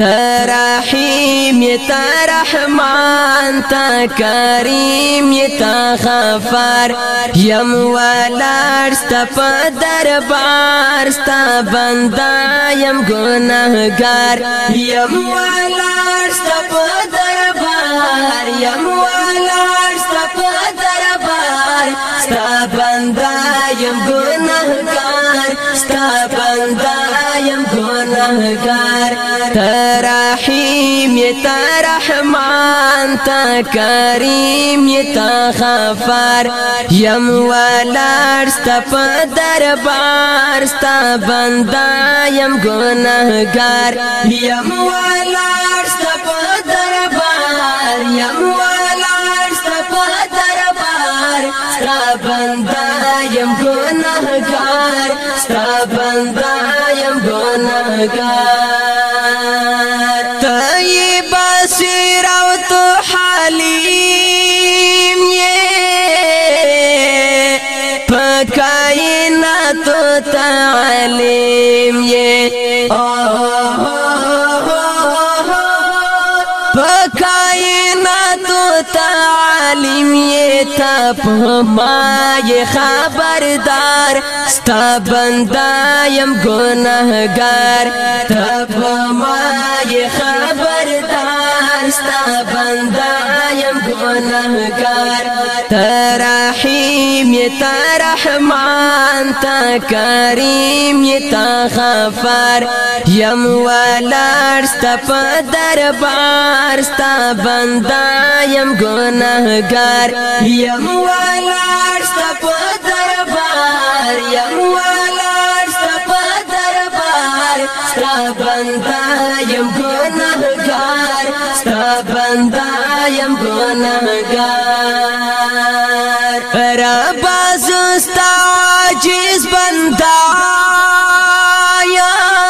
ترحیم تا رحمان تا کریم تا غفار يا ولار ستا په دربار ستا بندا یم ګناهګار یم ولار ستا په دربار یم ولار ستا په دربار ستا بندا یم ګناهګار ستا بندا ترحيم تراحیم یہ ترحمان تا کریم یہ تا غفار والار ستا پا دربار ستا بندا يم گناہگار يم والار ستا دربار والار تو یہ بس رو تو حالیم یے کئی ناتو تعلیم ے تا عالم یہ تا پما یہ خبردار ستا بندا یم گناہگار تا پما یہ خبردار ستا ترحیم تا ترحمان تا کریم تا خفار یم ولار ستا په دربار ستا بندا یم ګناهګار یم ولار ستا په دربار یم عاجز بندا یم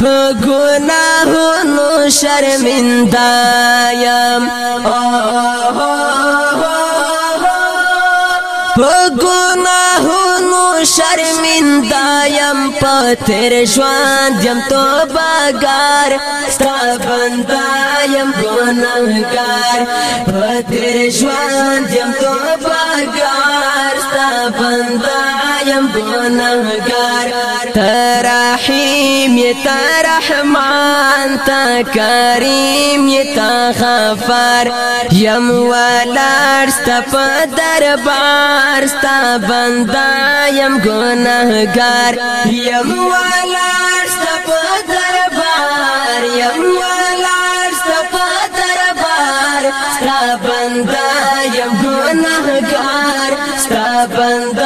په ګناهونو شرمنده شرمنده يم په تیر ژوند يم توبګار ستا بنده يم ګناهګار په تیر ژوند يم توبګار ستا بنده یم گنہگار ترحیم یہ ترحمان تا كريم يا تا غفار یم ولار ستا پا دربار ستا بندہ یم گنہگار یم ولار ستا پا دربار یم ولار ستا پا دربار ستا بندہ یم گنہگار ستا بندا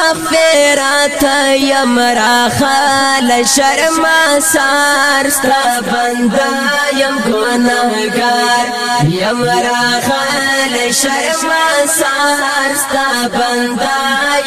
مغفرات یم را خال شرم سار ستا بندا یم گناہگار یم را خال شرم سار ستا بندا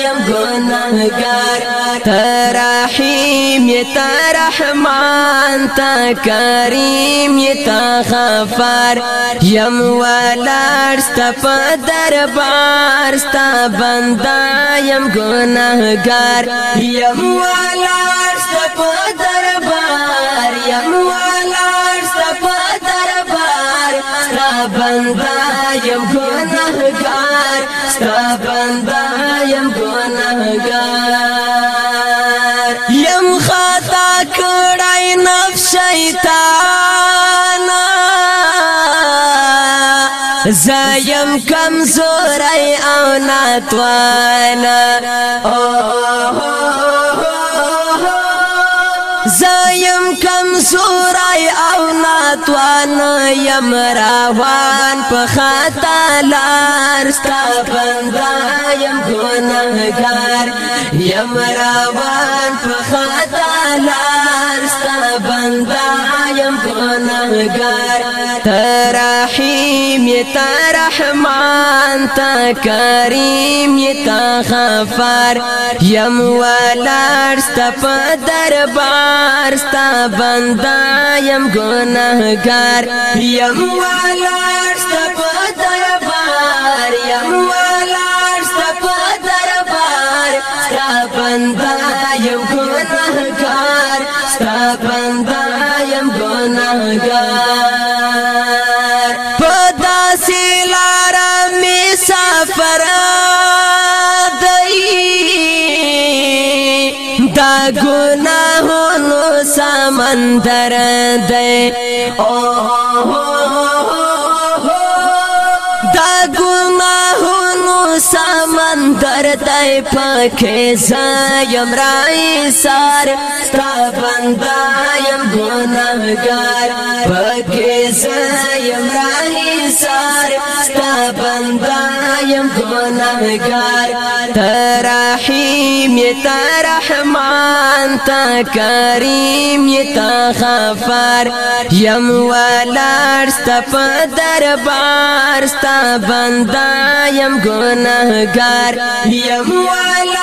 یم گناہگار ترحیم یتا رحمان تا کریم یتا خفار یم والار ستا دربار ستا بندا یم گناہگار گناہگار یم والار سپا دربار یم والار سپا دربار ستا بندا یم گناہگار ستا بندا یم گناہگار یم خطا کړای نفس شیطان زایم کم زورای او ناتوانا زایم کم زورای او ناتوانا یم راوان په خطا لار ستا بندا یم ګناهګار یم راوان په خطا لار ستا بندا یم ګناهګار ترحیم یتا رحمان تا کریم یتا غفار یم ولار ستپ دربار ستا بندا یم گناهگار یم ولار ستپ دربار یم ولار ستپ دربار ستا بندا یم گناهگار ستا بندا دا گناہونو سمندر دے او ہو ہو ہو دا گناہونو سمندر دای پکې زایم راي سار تا بندا يم ګناګار پکې زایم راي سار تا بندا يم ګناګار ترحیم یتا رحمان تا کریم یتا غفار یم ولار ست په دربار ست بندا يم ګناګار گناهگار یم والا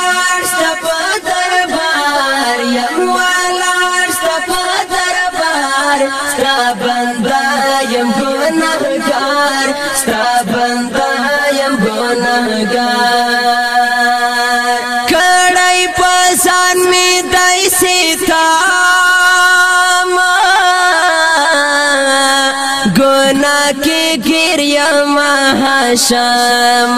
شام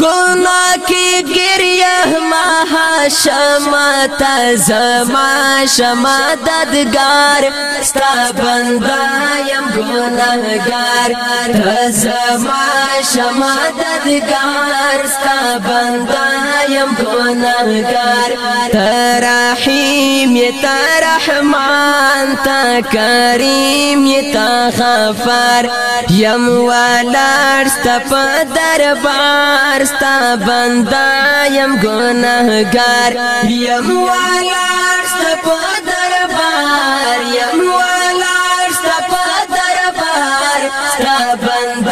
گناہ کی گری یهما شما تزما شما ددگار ستا بندا یم گناهگار تزما شما ددگار ستا بندا یم گناهگار ترحیم یتا رحمان تا کریم یتا غفار یم والار ستا دربار ستا بندا یم یم گناهگار یم والار ست دربار یم والار ست دربار ست بند